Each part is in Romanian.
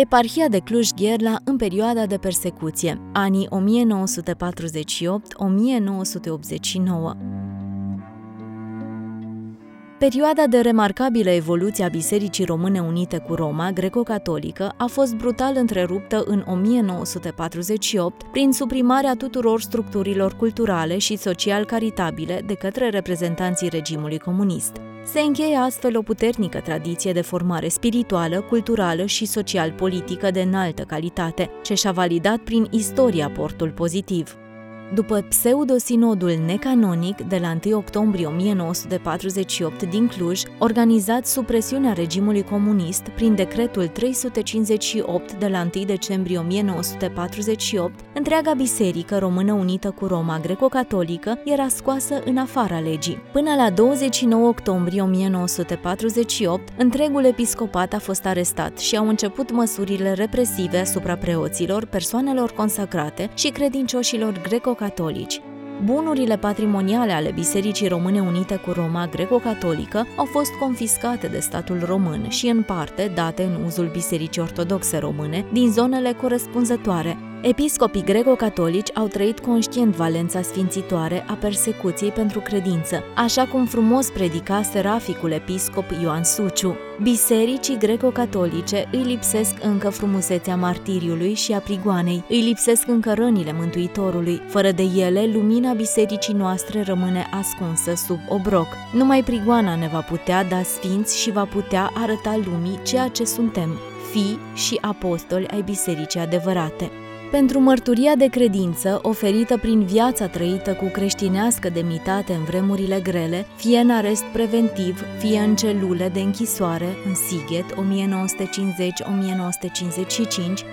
Eparhia de Cluj-Gherla în perioada de persecuție, anii 1948-1989. Perioada de remarcabilă evoluție a Bisericii Române Unite cu Roma, greco-catolică, a fost brutal întreruptă în 1948 prin suprimarea tuturor structurilor culturale și social caritabile de către reprezentanții regimului comunist. Se încheie astfel o puternică tradiție de formare spirituală, culturală și social-politică de înaltă calitate, ce și-a validat prin istoria portul pozitiv. După pseudosinodul necanonic de la 1 octombrie 1948 din Cluj, organizat sub presiunea regimului comunist prin decretul 358 de la 1 decembrie 1948, întreaga biserică română unită cu Roma greco-catolică era scoasă în afara legii. Până la 29 octombrie 1948, întregul episcopat a fost arestat și au început măsurile represive asupra preoților, persoanelor consacrate și credincioșilor greco greco-catolici. Bunurile patrimoniale ale Bisericii Române Unite cu Roma greco-catolică au fost confiscate de statul român și în parte date în uzul Bisericii Ortodoxe Române din zonele corespunzătoare, Episcopii greco-catolici au trăit conștient valența sfințitoare a persecuției pentru credință, așa cum frumos predica seraficul episcop Ioan Suciu. Bisericii greco-catolice îi lipsesc încă frumusețea martiriului și a prigoanei, îi lipsesc încă rănile Mântuitorului. Fără de ele, lumina bisericii noastre rămâne ascunsă sub obroc. Numai prigoana ne va putea da sfinți și va putea arăta lumii ceea ce suntem, fii și apostoli ai bisericii adevărate pentru mărturia de credință oferită prin viața trăită cu creștinească demnitate în vremurile grele, fie în arest preventiv, fie în celule de închisoare, în Sighet 1950-1955,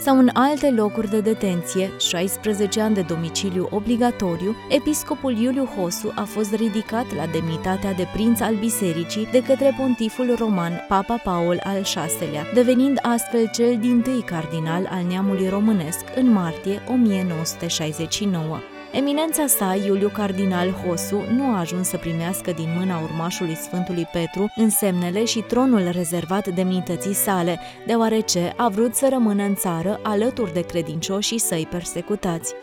sau în alte locuri de detenție, 16 ani de domiciliu obligatoriu, episcopul Iuliu Hosu a fost ridicat la demnitatea de prinț al bisericii de către pontiful roman Papa Paul al VI-lea, devenind astfel cel din tâi cardinal al neamului românesc în martie 1969. Eminența sa, Iuliu Cardinal Hosu, nu a ajuns să primească din mâna urmașului Sfântului Petru însemnele și tronul rezervat demnității sale, deoarece a vrut să rămână în țară alături de credincioșii săi persecutați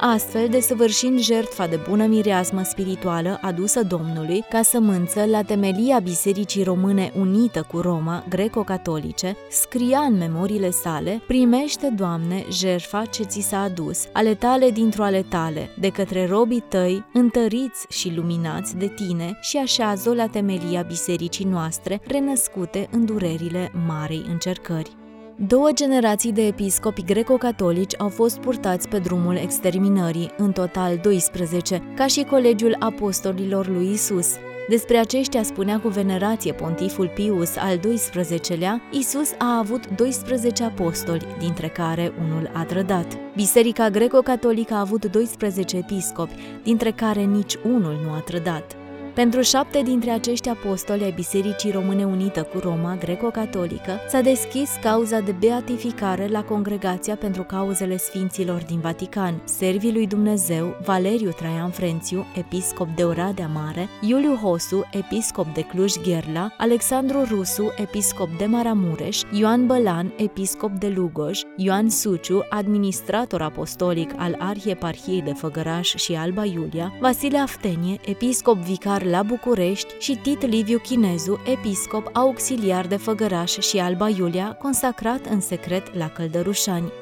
astfel desăvârșind jertfa de bună mireasmă spirituală adusă Domnului ca sămânță la temelia Bisericii Române unită cu Roma, greco-catolice, scria în memoriile sale, primește, Doamne, jertfa ce ți s-a adus, ale tale dintr-o ale tale, de către robii tăi, întăriți și luminați de tine și așează la temelia bisericii noastre, renăscute în durerile marei încercări. Două generații de episcopi greco-catolici au fost purtați pe drumul exterminării, în total 12, ca și Colegiul Apostolilor lui Isus. Despre aceștia spunea cu venerație pontiful Pius al XII-lea, Isus a avut 12 apostoli, dintre care unul a trădat. Biserica greco-catolică a avut 12 episcopi, dintre care nici unul nu a trădat. Pentru șapte dintre acești apostoli ai Bisericii Române Unită cu Roma greco-catolică s-a deschis cauza de beatificare la Congregația pentru cauzele Sfinților din Vatican, Servii lui Dumnezeu, Valeriu Traian Frențiu, episcop de Oradea Mare, Iuliu Hosu, episcop de Cluj-Gherla, Alexandru Rusu, episcop de Maramureș, Ioan Bălan, episcop de Lugoj, Ioan Suciu, administrator apostolic al Arhieparhiei de Făgăraș și Alba Iulia, Vasile Aftenie, episcop vicar vicar la București și Tit Liviu Chinezu, episcop auxiliar de Făgăraș și Alba Iulia, consacrat în secret la Căldărușani.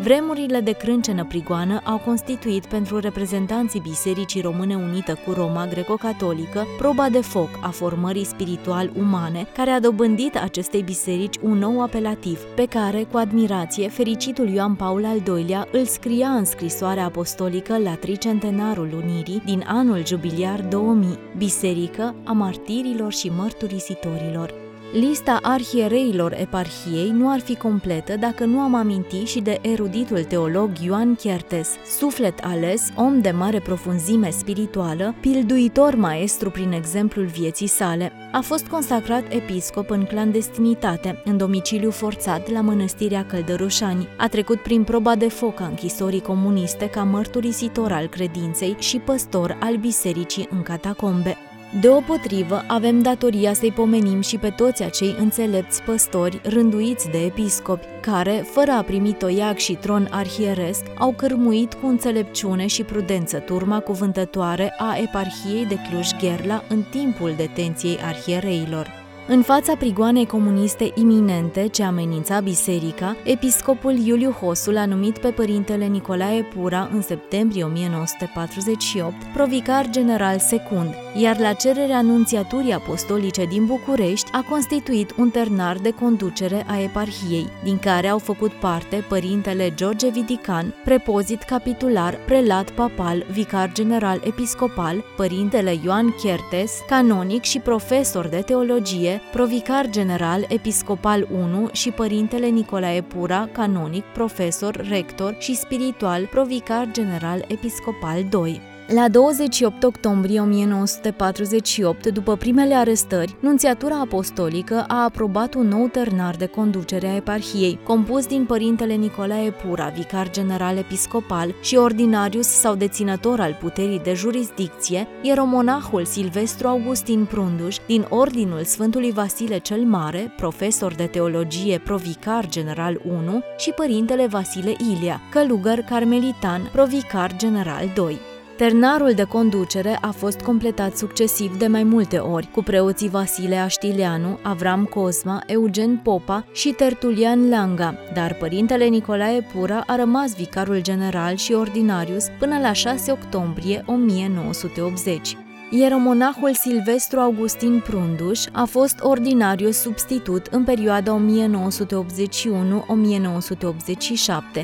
Vremurile de crâncenă prigoană au constituit pentru reprezentanții Bisericii Române Unită cu Roma greco-catolică proba de foc a formării spiritual-umane care a dobândit acestei biserici un nou apelativ, pe care, cu admirație, fericitul Ioan Paul al II-lea îl scria în scrisoarea apostolică la tricentenarul Unirii din anul jubiliar 2000, Biserică a martirilor și mărturisitorilor. Lista arhiereilor eparhiei nu ar fi completă dacă nu am aminti și de eruditul teolog Ioan Chiertes, suflet ales, om de mare profunzime spirituală, pilduitor maestru prin exemplul vieții sale. A fost consacrat episcop în clandestinitate, în domiciliu forțat la mănăstirea Căldărușani. A trecut prin proba de foc a închisorii comuniste ca mărturisitor al credinței și păstor al bisericii în catacombe. Deopotrivă, avem datoria să-i pomenim și pe toți acei înțelepți păstori rânduiți de episcopi, care, fără a primi toiac și tron arhieresc, au cărmuit cu înțelepciune și prudență turma cuvântătoare a eparhiei de Cluj-Gherla în timpul detenției arhiereilor. În fața prigoanei comuniste iminente ce amenința biserica, episcopul Iuliu Hosul a numit pe părintele Nicolae Pura în septembrie 1948 provicar general secund, iar la cererea anunțiaturii apostolice din București a constituit un ternar de conducere a eparhiei, din care au făcut parte părintele George Vidican, prepozit capitular, prelat papal, vicar general episcopal, părintele Ioan Chertes, canonic și profesor de teologie, provicar general episcopal 1 și părintele Nicolae Pura, canonic, profesor, rector și spiritual, provicar general episcopal 2. La 28 octombrie 1948, după primele arestări, Nunțiatura Apostolică a aprobat un nou ternar de conducere a eparhiei, compus din părintele Nicolae Pura, vicar general episcopal și ordinarius sau deținător al puterii de jurisdicție, ieromonahul Silvestru Augustin Prunduș, din Ordinul Sfântului Vasile cel Mare, profesor de teologie provicar general 1 și părintele Vasile Ilia, călugăr carmelitan, provicar general 2. Ternarul de conducere a fost completat succesiv de mai multe ori, cu preoții Vasile Aștileanu, Avram Cosma, Eugen Popa și Tertulian Langa, dar părintele Nicolae Pura a rămas vicarul general și ordinarius până la 6 octombrie 1980. Ieromonahul Silvestru Augustin Prunduș a fost ordinariu substitut în perioada 1981-1987,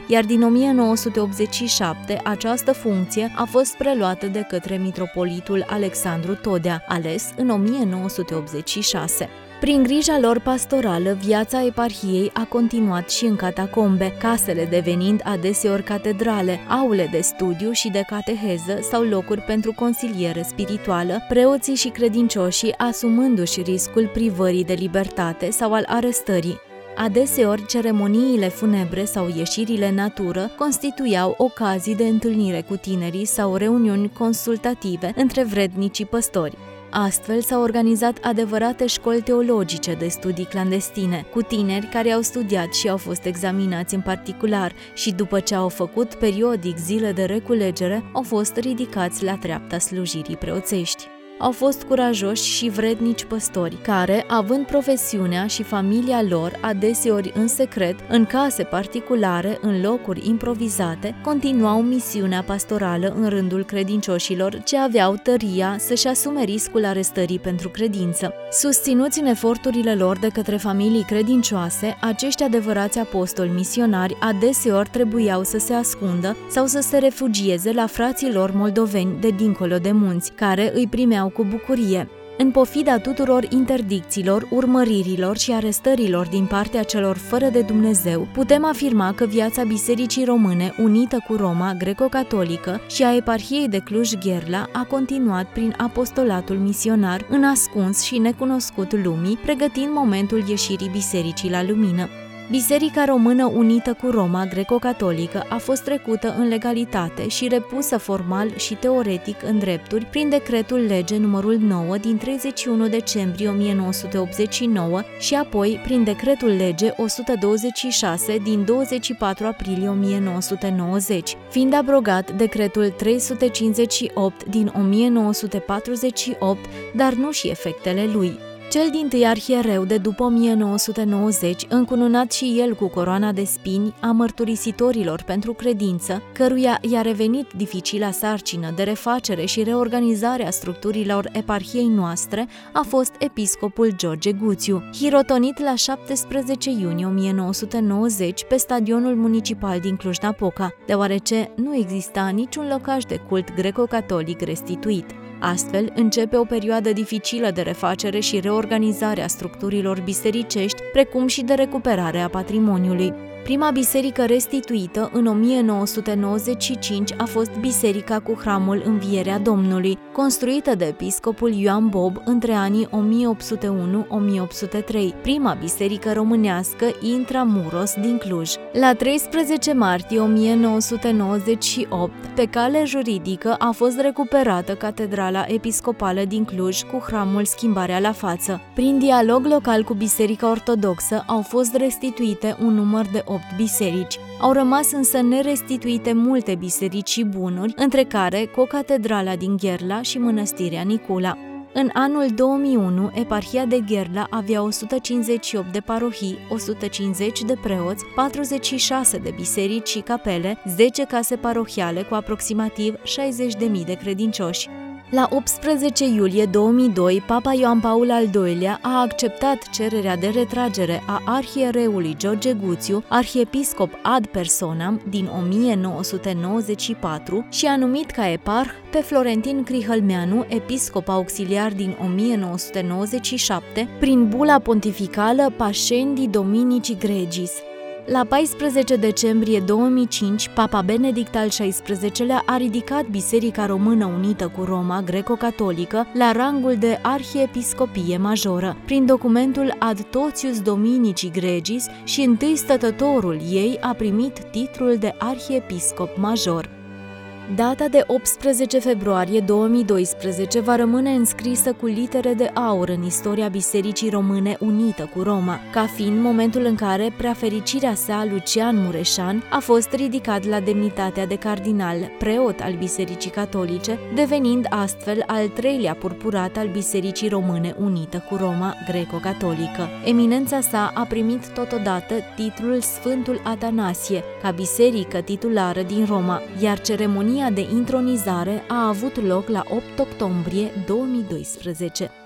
iar din 1987 această funcție a fost preluată de către mitropolitul Alexandru Todea, ales în 1986. Prin grija lor pastorală, viața eparhiei a continuat și în catacombe, casele devenind adeseori catedrale, aule de studiu și de cateheză sau locuri pentru consiliere spirituală, preoții și credincioșii asumându-și riscul privării de libertate sau al arestării. Adeseori, ceremoniile funebre sau ieșirile natură constituiau ocazii de întâlnire cu tinerii sau reuniuni consultative între vrednicii păstori. Astfel s-au organizat adevărate școli teologice de studii clandestine, cu tineri care au studiat și au fost examinați în particular și după ce au făcut periodic zile de reculegere, au fost ridicați la treapta slujirii preoțești au fost curajoși și vrednici păstori, care, având profesiunea și familia lor adeseori în secret, în case particulare, în locuri improvizate, continuau misiunea pastorală în rândul credincioșilor ce aveau tăria să-și asume riscul arestării pentru credință. Susținuți în eforturile lor de către familii credincioase, acești adevărați apostoli misionari adeseori trebuiau să se ascundă sau să se refugieze la frații lor moldoveni de dincolo de munți, care îi primeau cu bucurie. În pofida tuturor interdicțiilor, urmăririlor și arestărilor din partea celor fără de Dumnezeu, putem afirma că viața Bisericii Române, unită cu Roma greco-catolică și a eparhiei de Cluj-Gherla, a continuat prin apostolatul misionar, în ascuns și necunoscut lumii, pregătind momentul ieșirii bisericii la lumină. Biserica Română Unită cu Roma greco-catolică a fost trecută în legalitate și repusă formal și teoretic în drepturi prin decretul lege numărul 9 din 31 decembrie 1989 și apoi prin decretul lege 126 din 24 aprilie 1990, fiind abrogat decretul 358 din 1948, dar nu și efectele lui. Cel din tâi arhiereu de după 1990, încununat și el cu coroana de spini a mărturisitorilor pentru credință, căruia i-a revenit dificila sarcină de refacere și reorganizare a structurilor eparhiei noastre, a fost episcopul George Guțiu, hirotonit la 17 iunie 1990 pe stadionul municipal din Cluj-Napoca, deoarece nu exista niciun locaș de cult greco-catolic restituit. Astfel, începe o perioadă dificilă de refacere și reorganizare a structurilor bisericești, precum și de recuperare a patrimoniului. Prima biserică restituită în 1995 a fost Biserica cu Hramul Învierea Domnului, construită de episcopul Ioan Bob între anii 1801-1803, prima biserică românească intramuros din Cluj. La 13 martie 1998, pe cale juridică a fost recuperată Catedrala Episcopală din Cluj cu hramul Schimbarea la față. Prin dialog local cu Biserica Ortodoxă au fost restituite un număr de 8 biserici. Au rămas însă nerestituite multe biserici și bunuri, între care Cocatedrala din Gherla și Mănăstirea Nicula. În anul 2001, eparhia de Gherla avea 158 de parohii, 150 de preoți, 46 de biserici și capele, 10 case parohiale cu aproximativ 60.000 de credincioși. La 18 iulie 2002, Papa Ioan Paul al II-lea a acceptat cererea de retragere a arhiereului George Guțiu, arhiepiscop ad personam din 1994 și a numit ca eparh pe Florentin Crihălmeanu, episcop auxiliar din 1997, prin bula pontificală Pascendi Dominici Gregis. La 14 decembrie 2005, Papa Benedict al XVI-lea a ridicat Biserica Română Unită cu Roma greco-catolică la rangul de arhiepiscopie majoră, prin documentul Ad Totius Dominici Gregis și întâi stătătorul ei a primit titlul de arhiepiscop major. Data de 18 februarie 2012 va rămâne înscrisă cu litere de aur în istoria Bisericii Române Unită cu Roma, ca fiind momentul în care preafericirea sa, Lucian Mureșan, a fost ridicat la demnitatea de cardinal, preot al Bisericii Catolice, devenind astfel al treilea purpurat al Bisericii Române Unită cu Roma greco-catolică. Eminența sa a primit totodată titlul Sfântul Atanasie, ca biserică titulară din Roma, iar ceremonia ceremonia de intronizare a avut loc la 8 octombrie 2012.